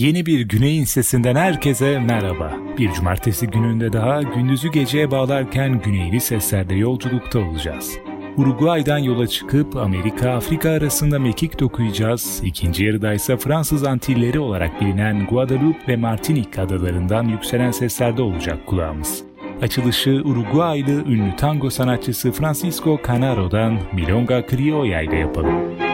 Yeni bir Güney'in sesinden herkese merhaba. Bir cumartesi gününde daha gündüzü geceye bağlarken güneyli seslerde yolculukta olacağız. Uruguay'dan yola çıkıp Amerika-Afrika arasında mekik dokuyacağız. İkinci yarıda ise Fransız Antilleri olarak bilinen Guadeloupe ve Martinique adalarından yükselen seslerde olacak kulağımız. Açılışı Uruguaylı ünlü tango sanatçısı Francisco Canaro'dan Milonga Criolla ile yapalım.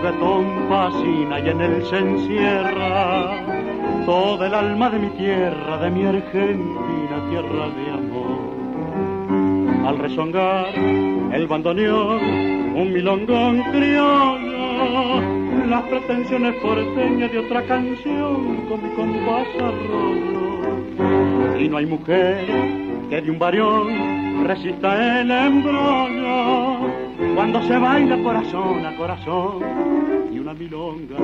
Ritmo juguetón fascina y en él se encierra toda el alma de mi tierra, de mi Argentina, tierra de amor. Al rezongar el bandoneón, un milongón criollo las pretensiones porteñas de otra canción con mi compás arroyo. Y no hay mujer que de un varión resista el embrollo cuando se baila corazón a corazón y una milonga.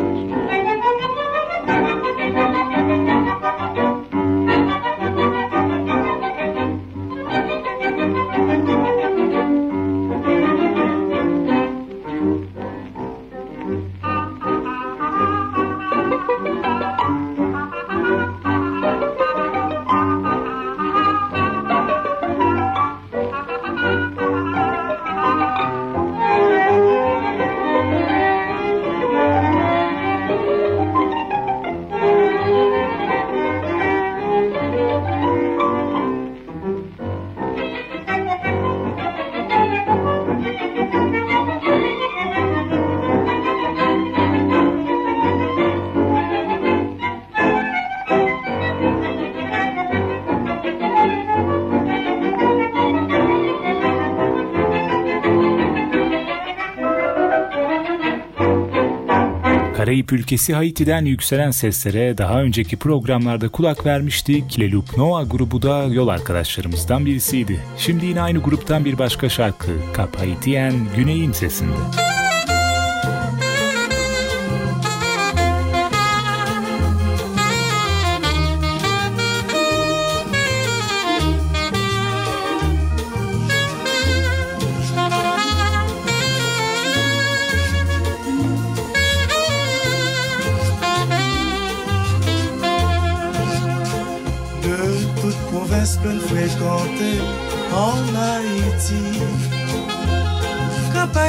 Karayip ülkesi Haiti'den yükselen seslere daha önceki programlarda kulak vermiştik. Le Loup grubu da yol arkadaşlarımızdan birisiydi. Şimdi yine aynı gruptan bir başka şarkı, Cap Haitien Güney'in sesinde.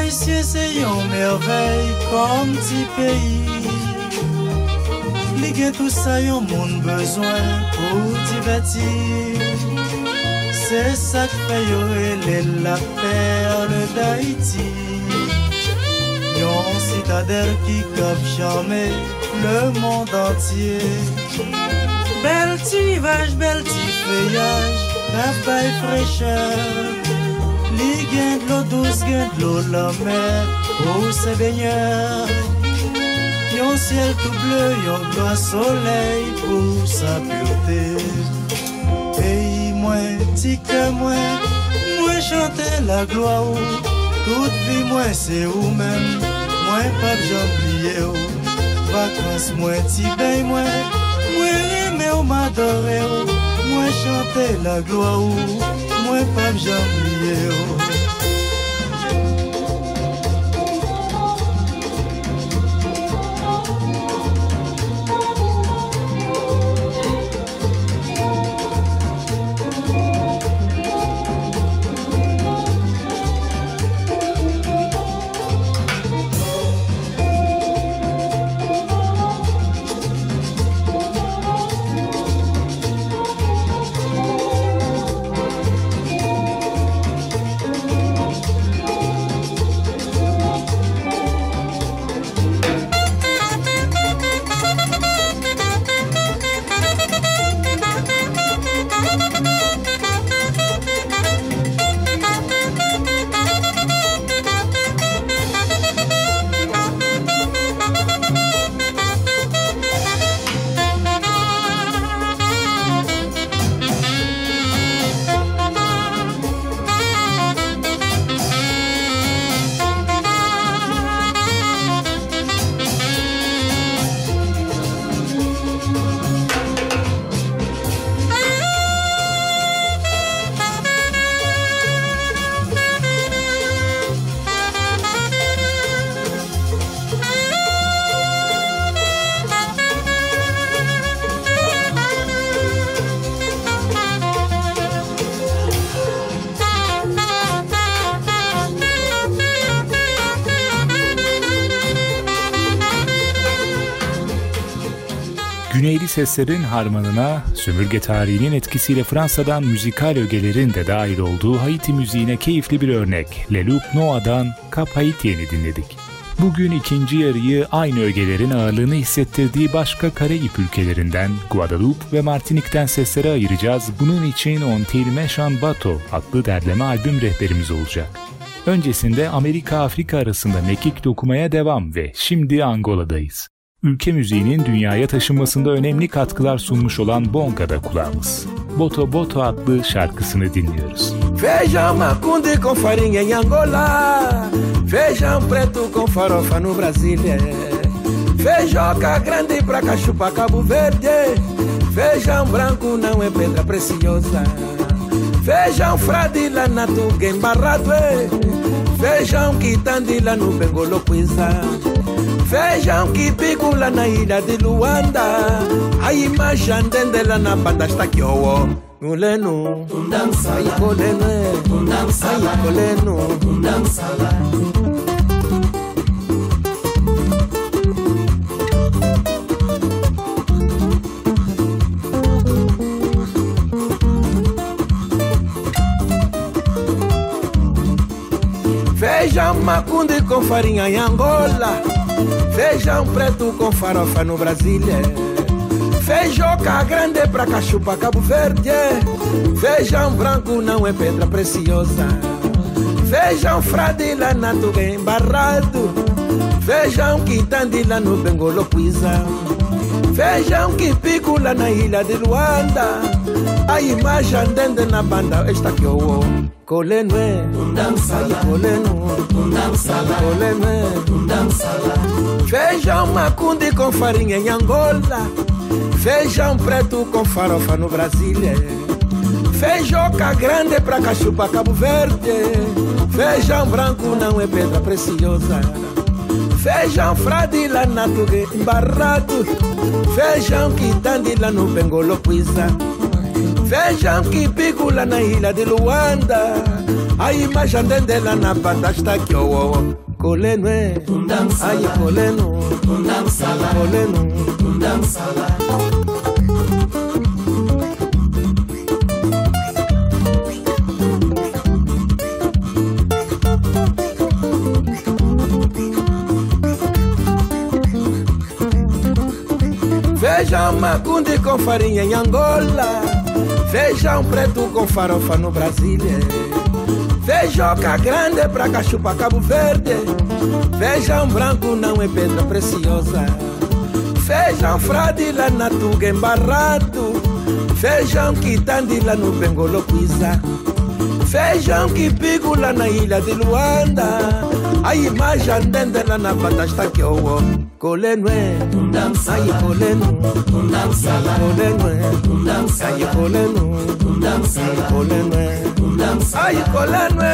Haïtien se yon merveil kom ti peyi Li gen tout sa yon moun bezwen pou ti bati Se sak fe yo ele la perle d'Haïti. Yon citadel ki kap chame le monde entier. Bel ti bel ti feyaj, la paye gen de l'eau douce, de l'eau la mer Pour se ciel tout bleu, yon doigt soleil Pour sa pureté. Pays moins, ti que moins Moi chanter la gloire Toute vie moi c'est ou même Moi pas j'oublier Vacances moi ti bay moi Moi aimer ou m'adorer Mwen chante la gloa ou, mwen pa jan eu seslerin harmanına, sömürge tarihinin etkisiyle Fransa'dan müzikal ögelerin de dahil olduğu Haiti müziğine keyifli bir örnek Le Loup Noah'dan Cap Haitien'i dinledik. Bugün ikinci yarıyı aynı ögelerin ağırlığını hissettirdiği başka Karayip ülkelerinden Guadeloupe ve Martinik'ten seslere ayıracağız. Bunun için On Til Meşan Bato adlı derleme albüm rehberimiz olacak. Öncesinde Amerika-Afrika arasında mekik dokumaya devam ve şimdi Angola'dayız. Ülke müziğinin dünyaya taşınmasında önemli katkılar sunmuş olan Bonga'da kulağımız. Boto Boto adlı şarkısını dinliyoruz. Feijão macundi com farinha em Angola Feijão preto com farofa no Brasília Feijoca grande pra cachupa Cabo Verde Feijão branco não é pedra preciosa Feijão fradila na tuga embarrado. Feijão quitandila no Bengolo Cuisa Vejam que bigula na ilha de Luanda. A imagem dendela na banda está que ó Nguleno, ai coleno, ai coleno Feijão macundi com farinha em Angola. Feijão preto com farofa no Brasília Feijoca grande pra cachupa Cabo Verde. Feijão branco não é pedra preciosa. Feijão fradila na tuga embarrado. Feijão que tandila no Bengolo Pisa Feijão que picula na ilha de Luanda. A imagem dende na banda esta que eu Coleno é Coleno Coleno é Feijão macundi com farinha em Angola. Feijão preto com farofa no Brasília. Feijoca grande pra cachupa Cabo Verde. Feijão branco não é pedra preciosa. Feijão fradila na tugue embarrado. Feijão que tandila no Bengolo Pisa. Feijão que na ilha de Luanda. A imagem dela na banda está que oh, Coleno é, ai coleno, coleno. Feijão macundi com farinha em Angola. Feijão preto com farofa no Brasília Feijoca grande pra cachupa Cabo Verde. Feijão branco não é pedra preciosa. Feijão fradila na tuga embarrado. Feijão que tandila no Bengolo Pisa. Feijão que picula na ilha de Luanda ayimaja ndendela na batashitaki owo kolenwe ayi kolenu kolenwe ayi kolenu ayi kolenwe ayi kolenwe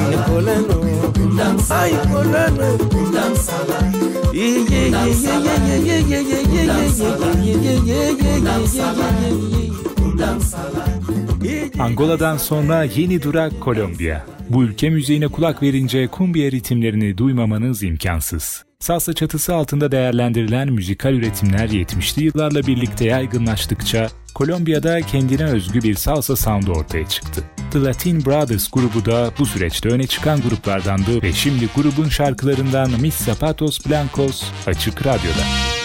ayi kolenu ayi kolenwe Kundam salam. Angola'dan sonra yeni durak Kolombiya. Bu ülke müziğine kulak verince kumbiya ritimlerini duymamanız imkansız. Salsa çatısı altında değerlendirilen müzikal üretimler 70'li yıllarla birlikte yaygınlaştıkça Kolombiya'da kendine özgü bir salsa sound ortaya çıktı. The Latin Brothers grubu da bu süreçte öne çıkan gruplardandı ve şimdi grubun şarkılarından Mis Zapatos Blancos Açık Radyo'da.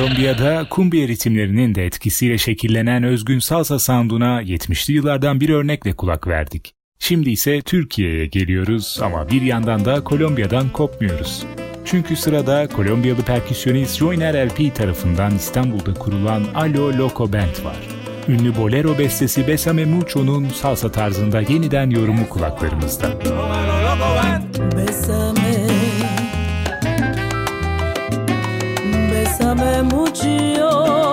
Kolombiya'da kumbiya ritimlerinin de etkisiyle şekillenen özgün salsa sounduna 70'li yıllardan bir örnekle kulak verdik. Şimdi ise Türkiye'ye geliyoruz ama bir yandan da Kolombiya'dan kopmuyoruz. Çünkü sırada Kolombiyalı perküsyonist Joyner LP tarafından İstanbul'da kurulan Alo Loco Band var. Ünlü bolero bestesi Besame Mucho'nun salsa tarzında yeniden yorumu kulaklarımızda. Besame, Kame mujio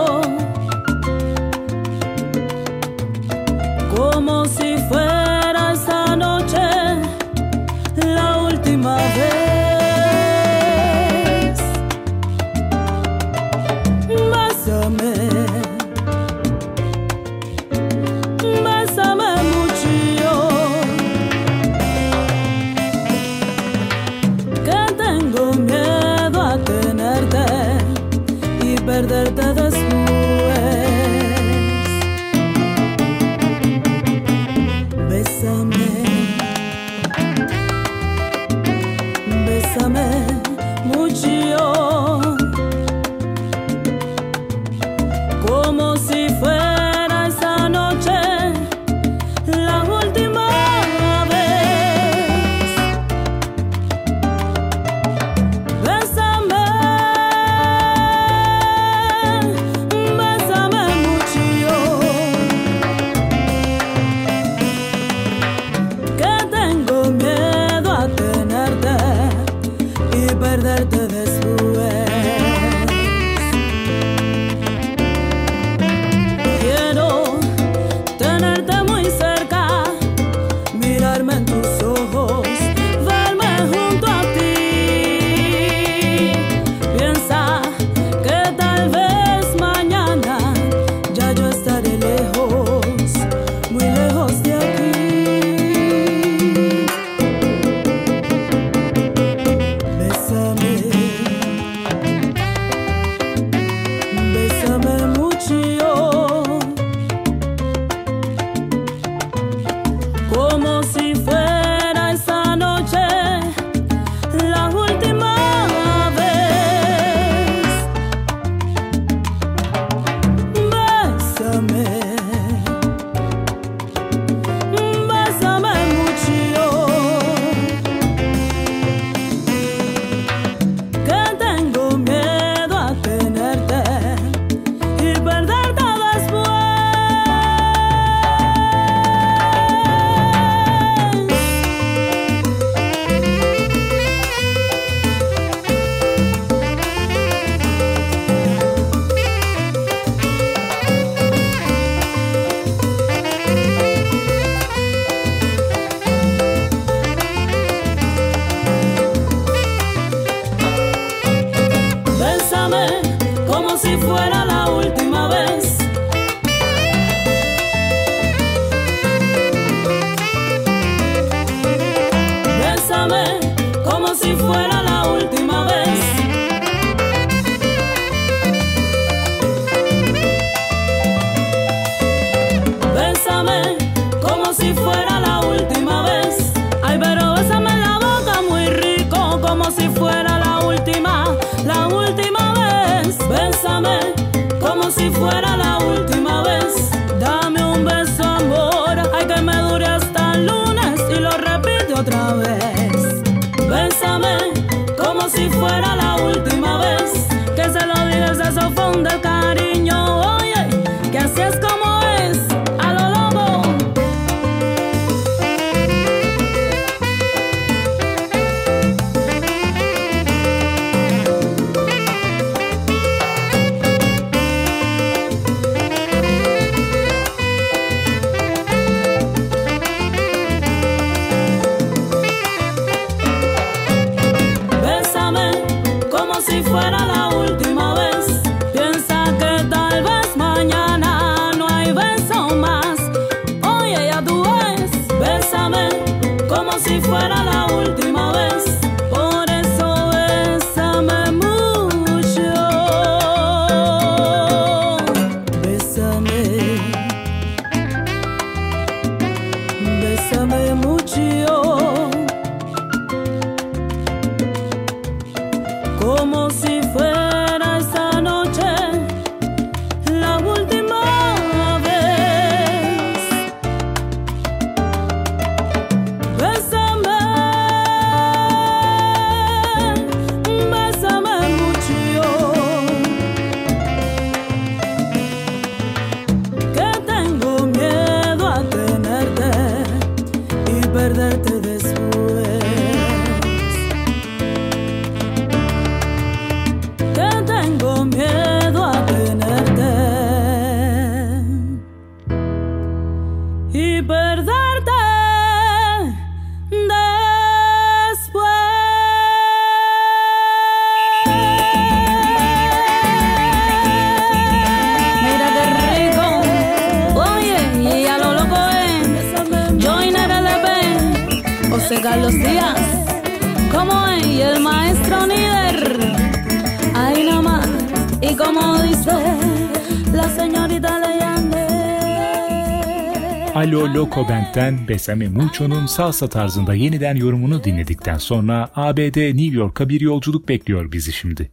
Band'den Besame Mucho'nun salsa tarzında yeniden yorumunu dinledikten sonra ABD New York'a bir yolculuk bekliyor bizi şimdi.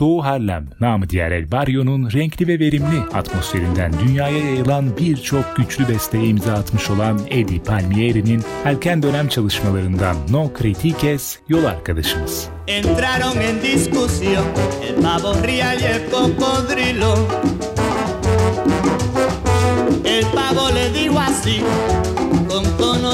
Doğu Harlem, namı diğer El Barrio'nun renkli ve verimli atmosferinden dünyaya yayılan birçok güçlü besteye imza atmış olan Eddie Palmieri'nin erken dönem çalışmalarından No Critiques yol arkadaşımız. Entraron en discusión el pavo real y el cocodrilo. El pavo le dijo así,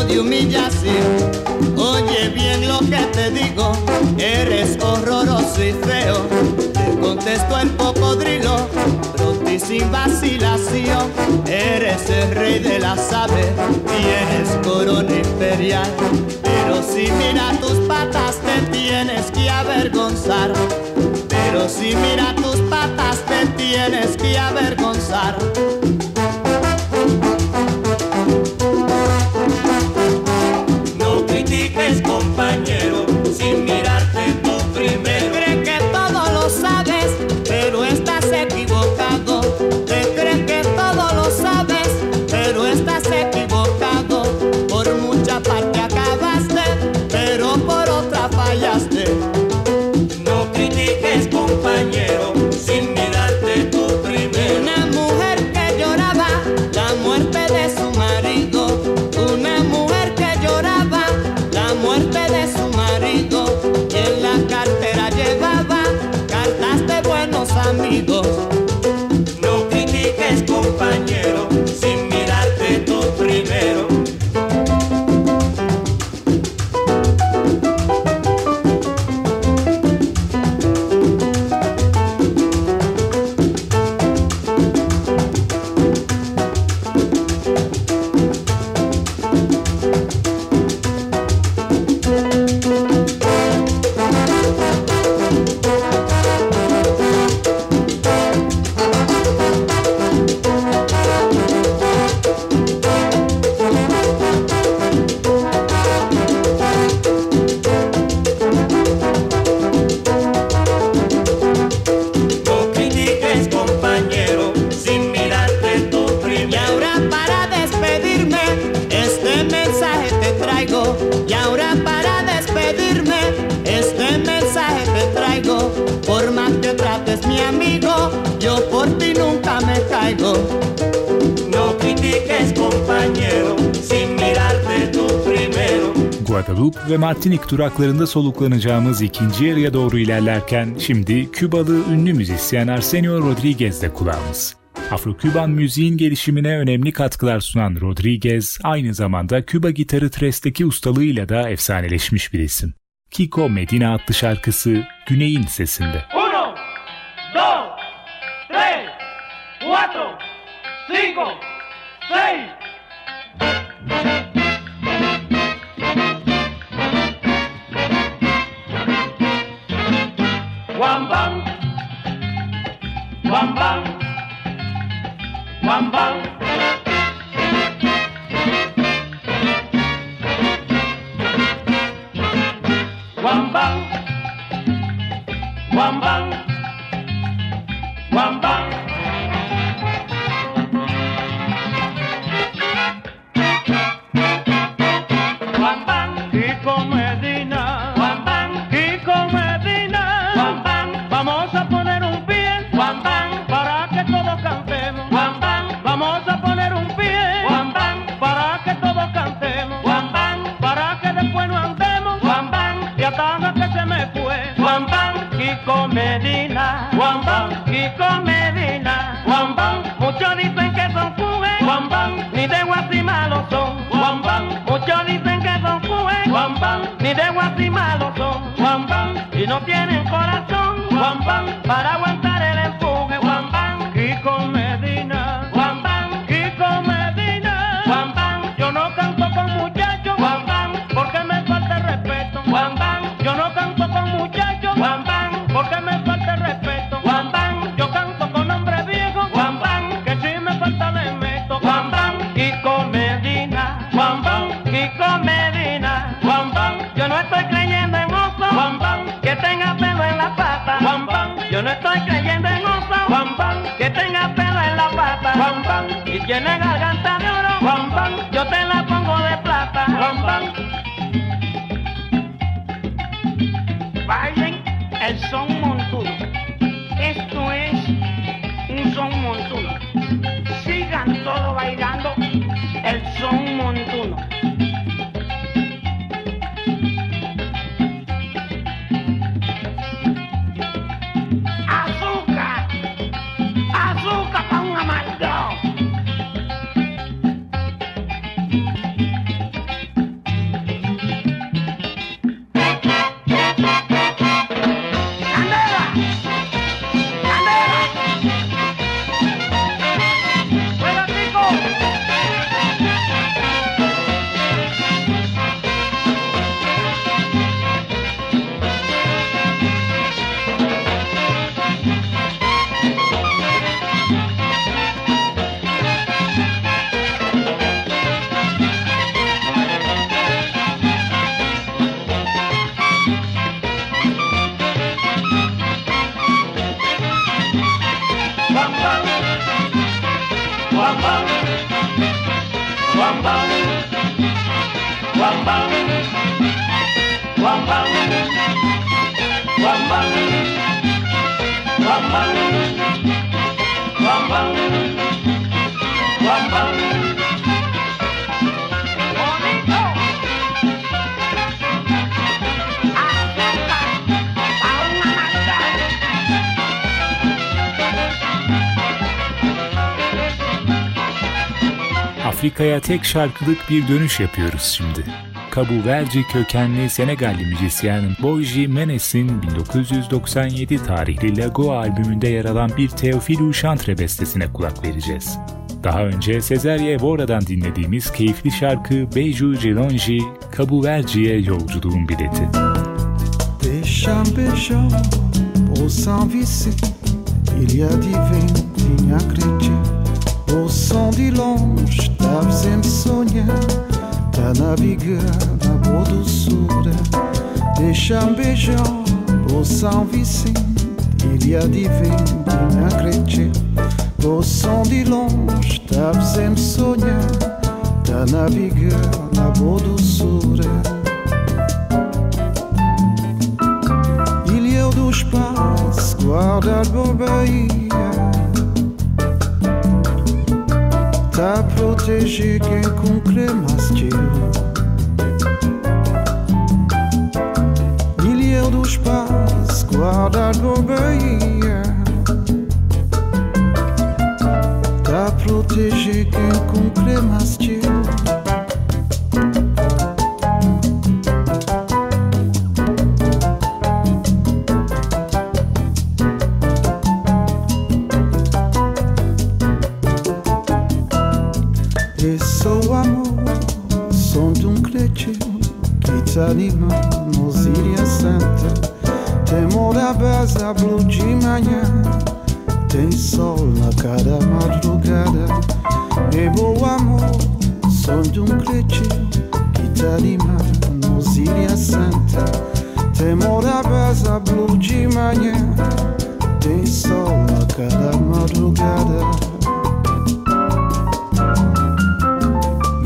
de humillación. Oye bien lo que te digo, eres horroroso y feo contestó el cocodrilo, pronto y sin vacilación. Eres el rey de las aves, tienes corona imperial. Pero si mira tus patas te tienes que avergonzar. Pero si mira tus patas te tienes que avergonzar. желание. Martinik duraklarında soluklanacağımız ikinci yarıya doğru ilerlerken şimdi Kübalı ünlü müzisyen Arsenio Rodriguez'de kulağımız. Afro-Küban müziğin gelişimine önemli katkılar sunan Rodriguez, aynı zamanda Küba gitarı tresteki ustalığıyla da efsaneleşmiş bir isim. Kiko Medina adlı şarkısı Güney'in sesinde. Uno, dos, tres, cuatro, cinco, seis, Wamba. Wamba. Afrika'ya tek şarkılık bir dönüş yapıyoruz şimdi. Cabo Verde kökenli Senegalli müzisyen Boji Menes'in 1997 tarihli Lago albümünde yer alan bir Teofilu Chantre bestesine kulak vereceğiz. Daha önce Cesaria Evora'dan dinlediğimiz keyifli şarkı Beiju Gelonji, Cabo Verde'ye yolculuğun bileti. Beijar o Vicente, ilha divina, tinha creche. O som de longe, tá sempre sonhar, tá navegando na boa doçura. Deixa-me beijar o São Vicente, ilha divina, tinha creche. O som de longe, tá sempre sonhar, tá navegando na boa doçura. Ilha do espaço, guarda a Bahia Tá proteger quem com cremastil Ilha do espaço, guarda a Bahia Tá proteger quem com cremastil que te anima nos Ilha Santa. Temor da blue de manhã, tem sol na cada madrugada. É bom amor, som de um cretino que te anima nos Ilha Santa. Temor da brasa, blue de manhã, tem sol na cada madrugada.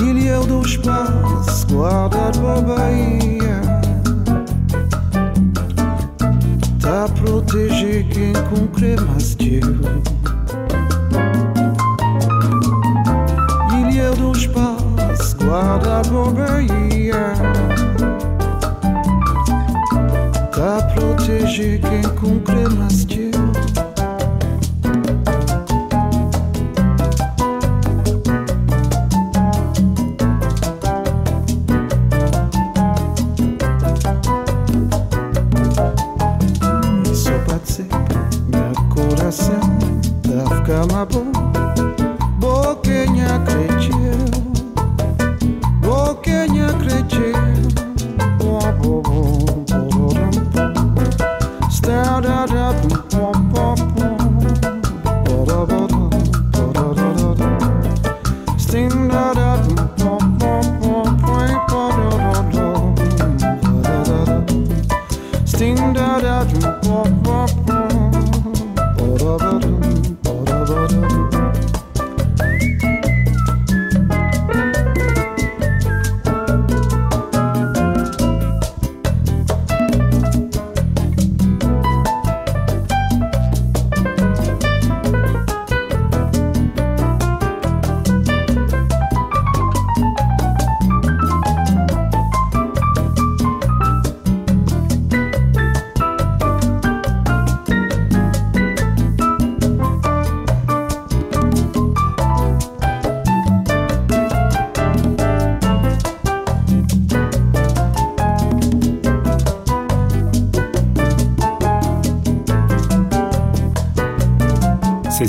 Ilha do espaço, guarda a Bahia Tá proteger quem com cremastil Ilha do espaço, guarda a Bahia Tá proteger quem com cremastil Isso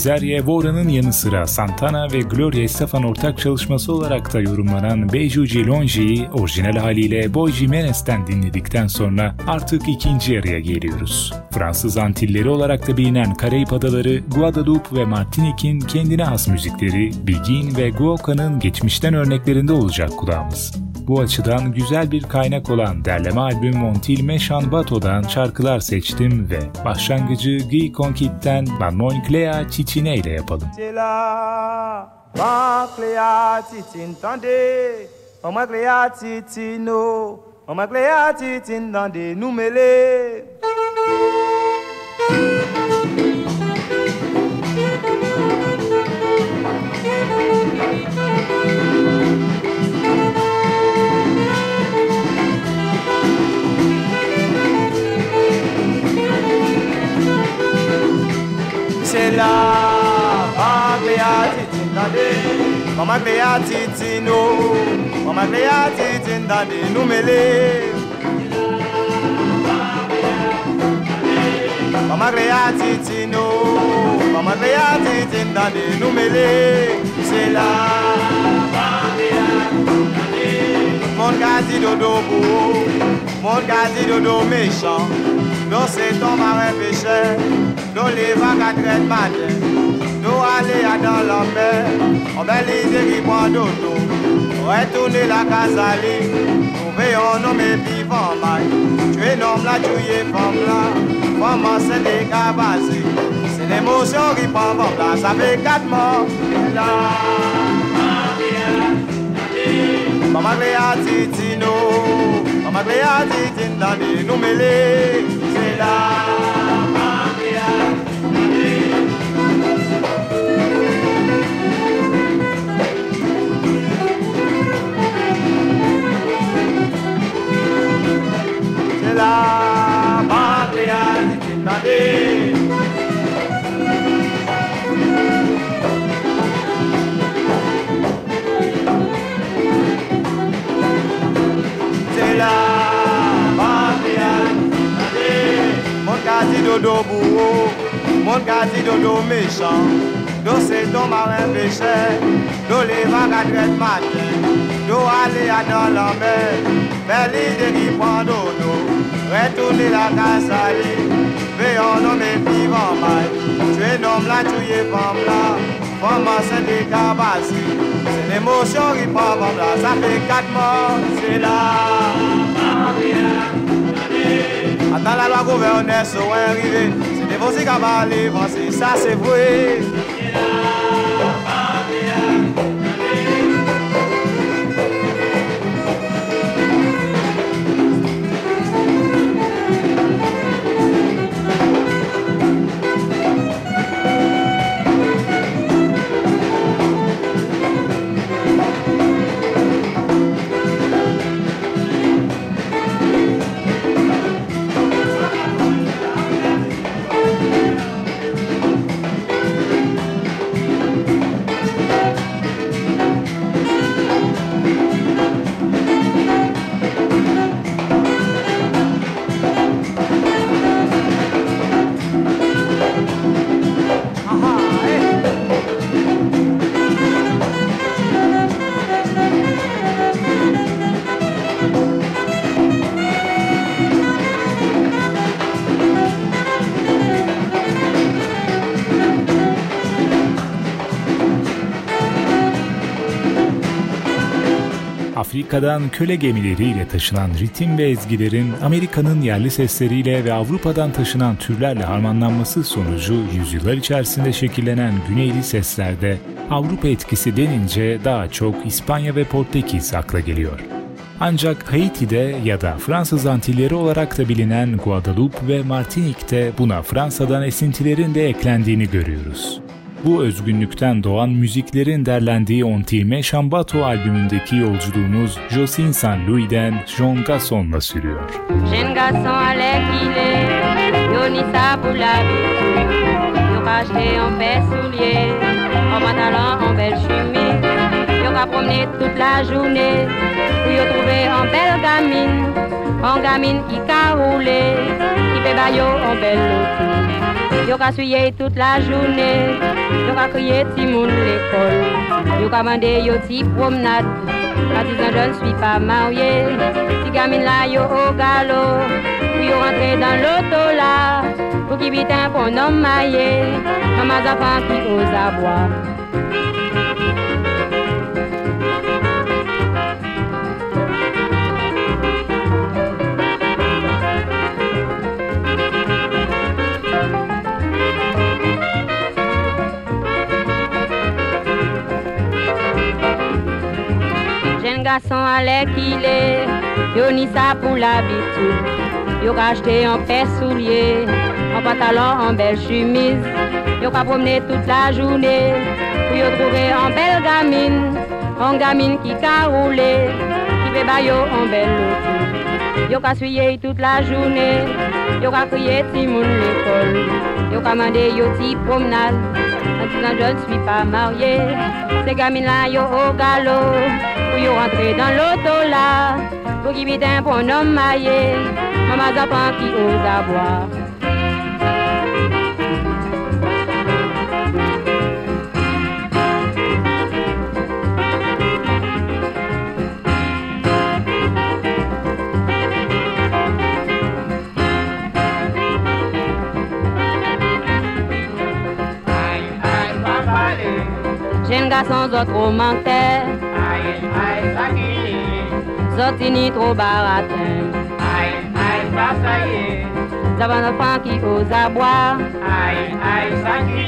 Cesare Vora'nın yanı sıra Santana ve Gloria Estefan ortak çalışması olarak da yorumlanan Beijuji Longi'yi orijinal haliyle Boy Jimenez'ten dinledikten sonra artık ikinci yarıya geliyoruz. Fransız Antilleri olarak da bilinen Karayip Adaları, Guadeloupe ve Martinique'in kendine has müzikleri Bigin ve Guoca'nın geçmişten örneklerinde olacak kulağımız. Bu açıdan güzel bir kaynak olan derleme albüm Montil Meşan Bato'dan şarkılar seçtim ve başlangıcı Guy Conquit'ten Manon Clea Çiçine ile yapalım. Mama Clea Titin tande, Mama Clea Titino, Mama Clea Titin tande, numele. la Mama Clea titin no Mama Clea titin dande numele Mama Clea titin no Mama Clea titin dande numele C'est la. Mon gazi dodo beau Mon gazi dodo méchant Dans c'est ton marin péché Nous les vagues à matin à dans la mer, on belle qui boit d'auto, retourner la casali, trouver un homme et vivant mal, tuer homme là, tuer femme là, maman c'est des cabasés, c'est l'émotion qui prend forme là, ça quatre morts, là. Maman Cléa Titino, Maman Cléa Titino, nous mêlés, c'est là. La patria di C'est la patria Mon quasi dodo bourreau, mon quasi dodo méchant. Do c'est ton marin péché, do les vagues matin, do aller à dans la mer, belle idée qui prend dodo. Retourner la casse à veillons nos mes vivants mal. Tu es homme là, tu es femme là, femme c'est des cabasses. C'est l'émotion qui femme là, ça fait quatre morts, c'est là. Attends la loi gouverneur sont arrivés, c'est des voici qui va ça c'est vrai. Afrika'dan köle gemileriyle taşınan ritim ve ezgilerin Amerika'nın yerli sesleriyle ve Avrupa'dan taşınan türlerle harmanlanması sonucu yüzyıllar içerisinde şekillenen güneyli seslerde Avrupa etkisi denince daha çok İspanya ve Portekiz akla geliyor. Ancak Haiti'de ya da Fransız Antilleri olarak da bilinen Guadeloupe ve Martinique'te buna Fransa'dan esintilerin de eklendiğini görüyoruz. Bu özgünlükten doğan müziklerin derlendiği Ontime Şambato albümündeki yolculuğumuz Josin San Louis'den Jean Gasson'la sürüyor. En gamine, qui a roulé, qui fait baillot en belle. Yo ka suye toute la journée Yo ka kriye ti moun l'école Yo ka mande yo ti promenade. Je ne suis pas marié. Ti gamine la yo au galop. Puis yo rentre dans l'auto Pour qui vite un bon homme maillé Maman enfants qui ose aboire gason alè ki lè, yo ni sa pou l'abitou, yo ka jte an pe soulier, un pantalon an bel chumise, yo ka promené toute la journée, pour yo trouve an bel gamine, an gamine qui ka roule, ki ve ba yo an bel loutou, yo ka suye tout la journée, yo ka crié ti moun l'ekol, yo ka mande yo promenade, je ne suis pas marié, ces gamines là yo au galop pour y rentrer dans l'auto là, pour qu'il un bon homme maillé, maman enfants qui ose avoir. Jen gason zot romante Aye, aye, sakye Zoti ni tro barate Aye, aye, sasaye Zaban ofan ki o zabwa Aye, aye, sakye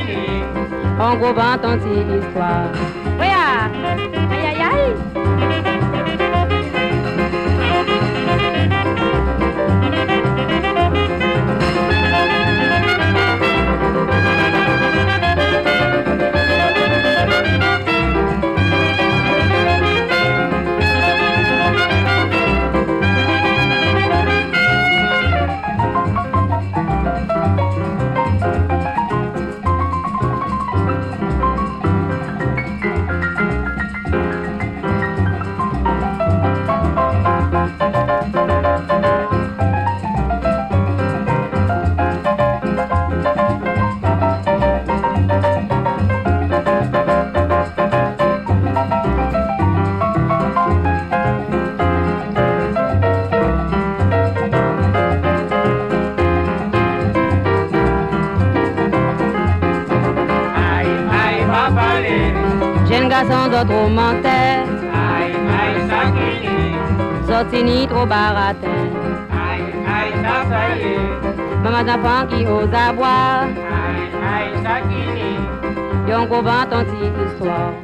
An gro banton ti histwa menteur. Aïe, aïe, ça qui Sorti ni trop baratin. Aïe, aïe, ça, est. Maman d'enfant qui ose boire. Aïe, aïe, ça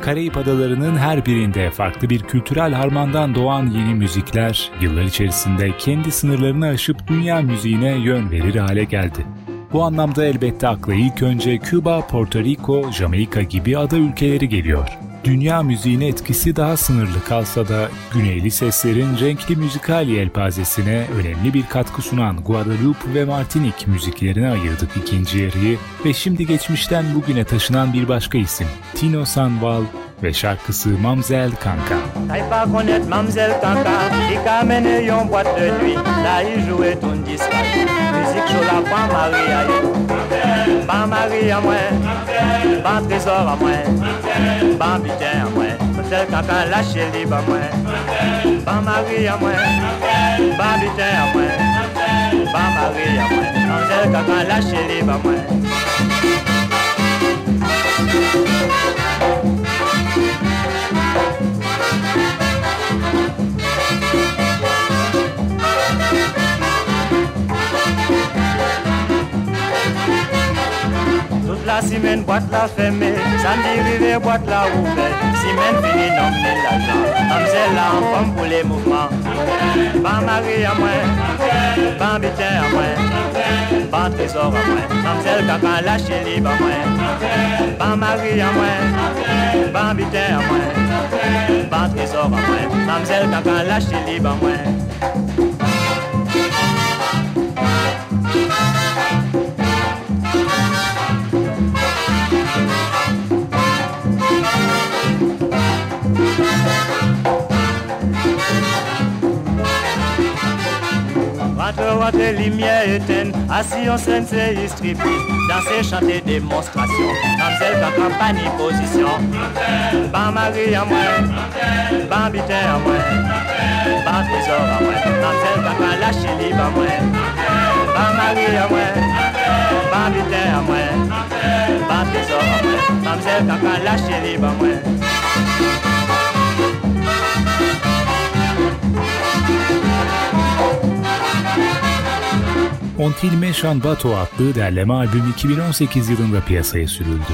Karayip Adaları'nın her birinde farklı bir kültürel harmandan doğan yeni müzikler yıllar içerisinde kendi sınırlarını aşıp dünya müziğine yön verir hale geldi. Bu anlamda elbette akla ilk önce Küba, Porto Rico, Jamaika gibi ada ülkeleri geliyor dünya müziğine etkisi daha sınırlı kalsa da güneyli seslerin renkli müzikal yelpazesine önemli bir katkı sunan Guadeloupe ve Martinique müziklerine ayırdık ikinci yarıyı ve şimdi geçmişten bugüne taşınan bir başka isim Tino Sanval ve şarkısı Mamzel Kanka. T'aille Ban mari a mwen, ban trezor a mwen, ban biten a mwen, mwen tel kankan lache li ba mwen. Ban mari a mwen, ban biten a mwen, ban mari a mwen, mwen tel kankan lache li ba mwen. Moi. semaine boîte la fermée, samedi rivé boîte la ouverte, semaine fini non mais l'argent, mamzelle là en forme pour les mouvements, pas mari à moi, pas bitin à moi, pas trésor à moi, mamzelle caca lâche libre à moi, pas mari à moi, pas bitin à moi, pas trésor à moi, mamzelle caca lâche libre à moi. Entre les lumières éteintes, assis en scène, c'est striptease, danser, chanter, démonstration, Mamselle quand campagne, position, pas mari à moi, pas bitin à moi, pas trésor à moi, à moi, à moi, bitin à moi, à moi, à. Ontilme Bato adlı derleme albüm 2018 yılında piyasaya sürüldü.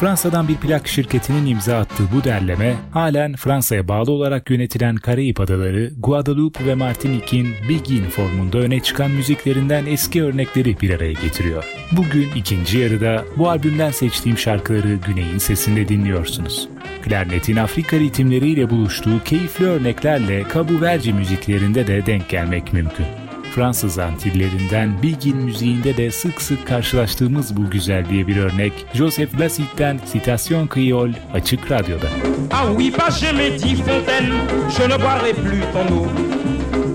Fransa'dan bir plak şirketinin imza attığı bu derleme halen Fransa'ya bağlı olarak yönetilen Karayip Adaları, Guadeloupe ve Martinique'in Begin formunda öne çıkan müziklerinden eski örnekleri bir araya getiriyor. Bugün ikinci yarıda bu albümden seçtiğim şarkıları Güney'in sesinde dinliyorsunuz. Klarnetin Afrika ritimleriyle buluştuğu keyifli örneklerle Cabo Verde müziklerinde de denk gelmek mümkün. Fransız antillerinden Bigin müziğinde de sık sık karşılaştığımız bu güzelliğe bir örnek Joseph Lassit'ten Citation Creole Açık Radyo'da. Ah oui, pas jamais dit Fontaine, je ne boirai plus ton eau.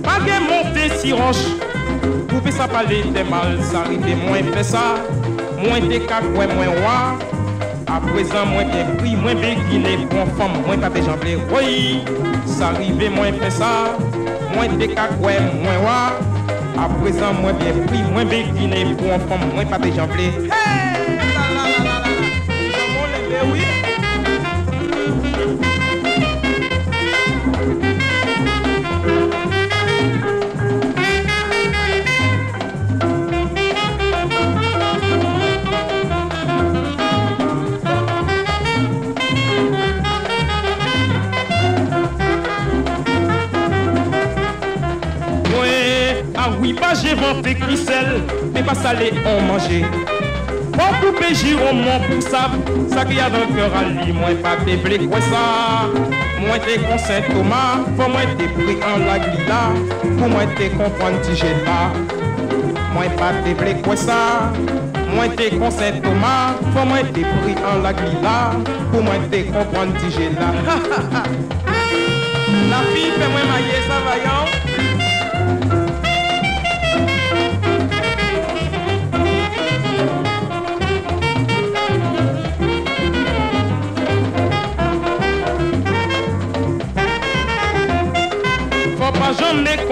Pas de monter si roche, couper sa palette des mal, ça arrive moins fait ça, moins des cacouets, moins roi. À présent, moins bien pris, moins béguiné, bon femme, moins pas déjamblé. Oui, ça arrive moins fait ça, moins décaquement moins roi à présent moins bien pris moins bien fini pour un point moins pas déjanté oui, pas j'ai venté crissel, mais pas salé, on mangeait. Pour couper giron, mon pour ça, y a dans cœur à lui, moi pas blés, quoi ça? Moi t'es con Saint-Thomas, faut moi t'es pris en la glida, pour moi t'es comprendre si j'ai là. Moi pas blés, quoi ça? Moi t'es con Saint-Thomas, faut moi t'es pris en la glida, pour moi t'es comprendre si là. La fille fait moi mailler ça vaillant.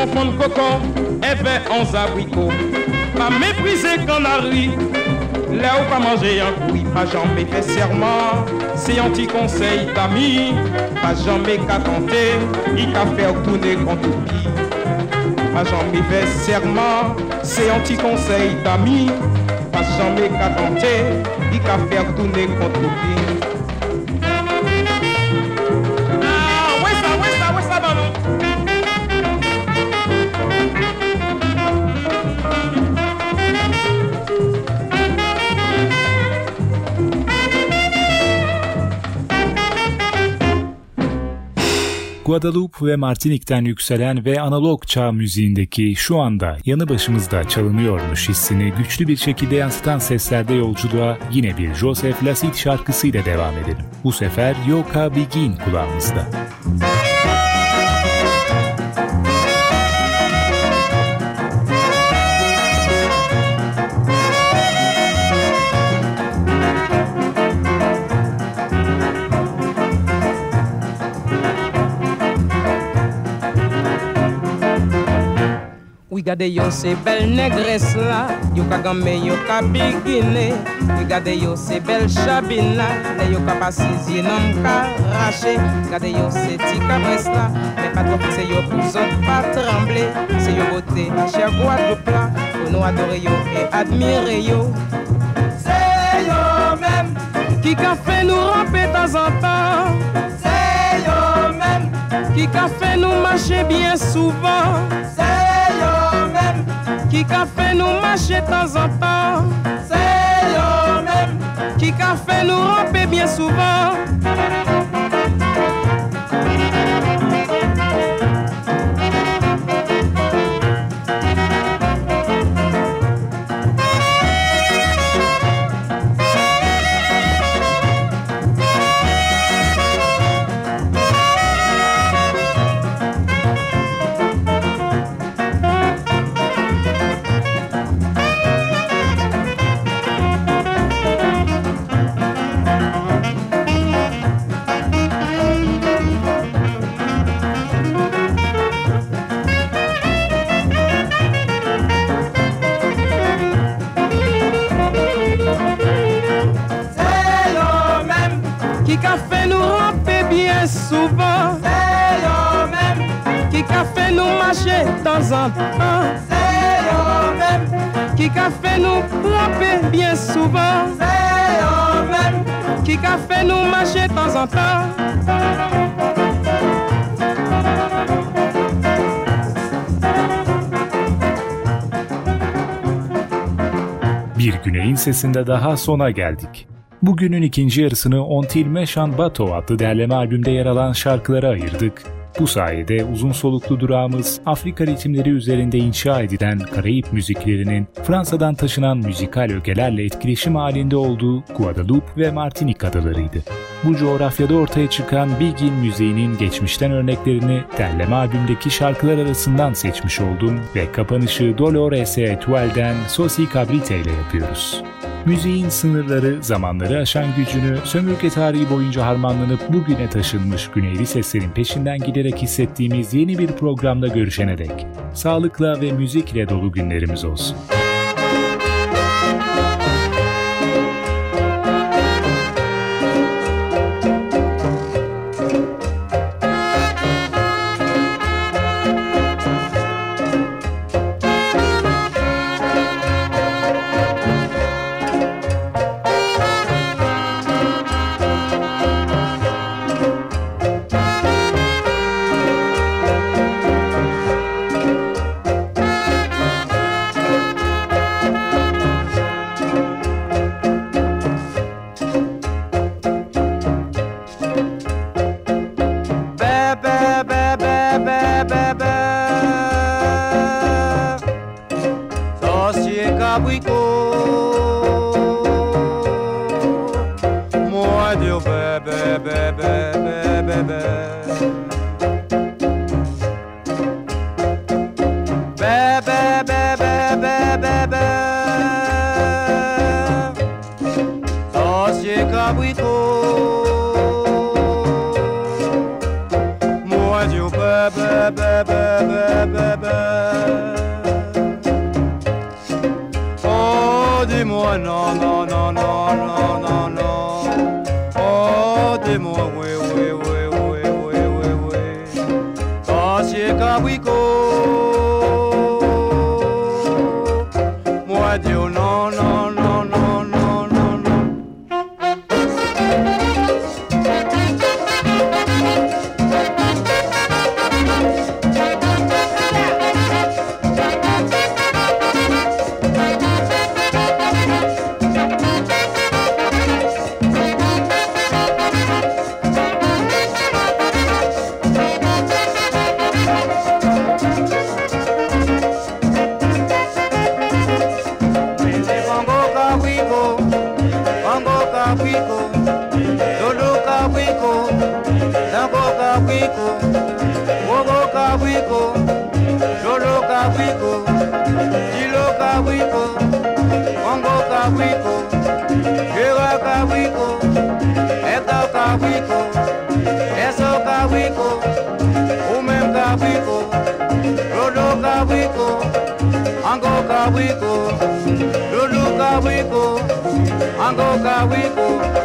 Confondre coco et fait onze abricots. Pas mépriser canari, là où pas manger un couille, pas jamais fait serment. C'est un petit conseil d'amis, pas jamais qu'à tenter, il qu'à faire tourner contre qui? Pas jamais fait serment, c'est un petit conseil d'amis, pas jamais qu'à tenter, il qu'à faire tourner contre qui? Guadeloupe ve Martinik'ten yükselen ve analog çağ müziğindeki şu anda yanı başımızda çalınıyormuş hissini güçlü bir şekilde yansıtan seslerde yolculuğa yine bir Joseph Lassit şarkısıyla devam edelim. Bu sefer Yoka Begin kulağımızda. Müzik Regardez yo ces belles négresses là, yo ka gamme yo ka bigine. Regardez yo ces belles chabines là, les yo ka passer nom ka raché. Regardez yo ces petits cabres là, mais pas trop c'est yo pour autres pas trembler. C'est yo beauté, cher Guadeloupe là, pour nous adorer yo et admirer yo. C'est yo. même qui qu'a fait nous ramper de temps en temps. C'est yo même qui qu'a fait nous marcher bien souvent qui a fait nous marcher de temps en temps. C'est eux-mêmes qui a fait nous ramper bien souvent. En temps. C'est yo même qui qu'a fait nous ramper bien souvent. Bir Güney'in sesinde daha sona geldik. Bugünün ikinci yarısını Ontil Meşan Bato adlı derleme albümde yer alan şarkılara ayırdık. Bu sayede uzun soluklu durağımız Afrika ritimleri üzerinde inşa edilen Karayip müziklerinin Fransa'dan taşınan müzikal ögelerle etkileşim halinde olduğu Guadeloupe ve Martinique adalarıydı. Bu coğrafyada ortaya çıkan Bilgin müziğinin geçmişten örneklerini derleme albümdeki şarkılar arasından seçmiş oldum ve kapanışı Dolores Etuel'den Sosi Cabrite ile yapıyoruz. Müziğin sınırları, zamanları aşan gücünü sömürge tarihi boyunca harmanlanıp bugüne taşınmış güneyli seslerin peşinden giderek hissettiğimiz yeni bir programda görüşene dek. Sağlıkla ve müzikle dolu günlerimiz olsun. cabuico, esse é o cabuico, o Rodô cabuico, Angô cabuico, Dudu cabuico, Angô.